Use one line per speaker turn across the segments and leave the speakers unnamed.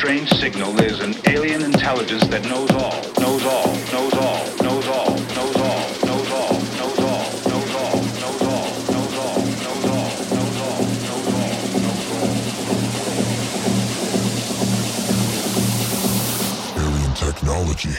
strange signal. There's an alien intelligence that knows all, knows all, knows all, knows all, knows all, knows all, knows all, knows all, knows all, knows all, knows all, knows all, knows all, knows all.
Alien technology.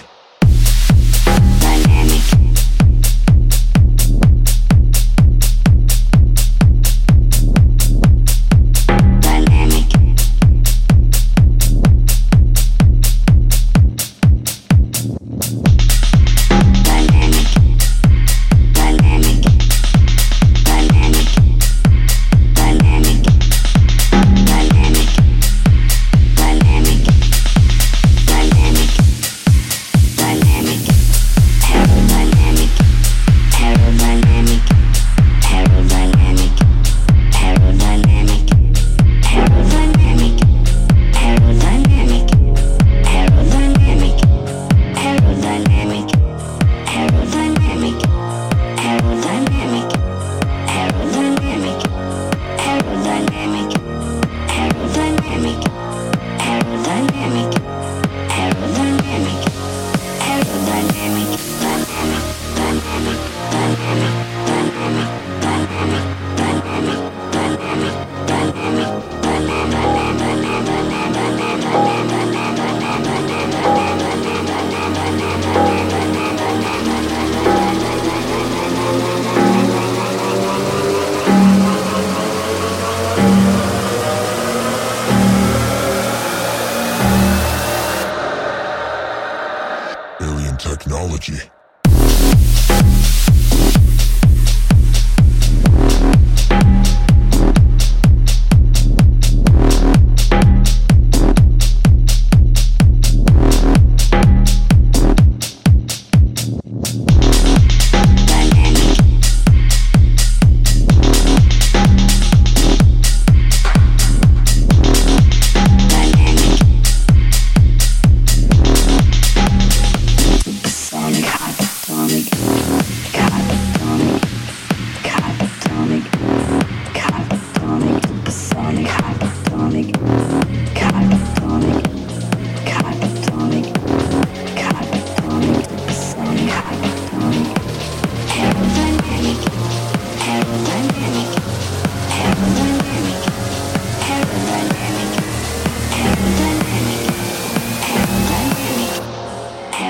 Technology.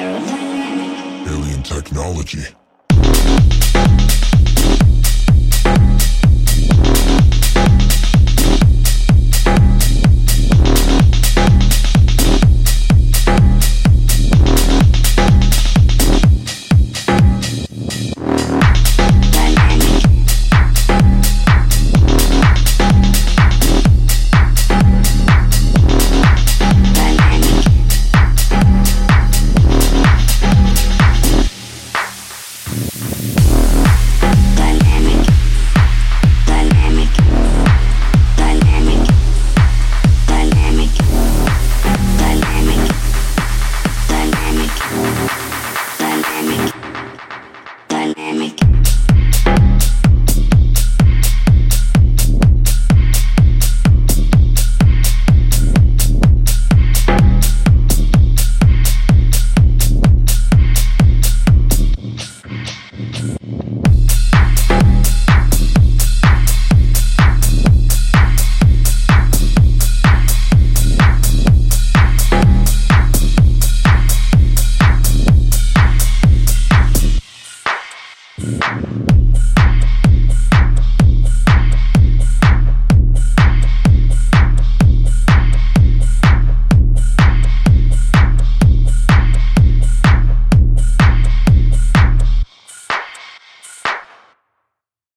Alien technology.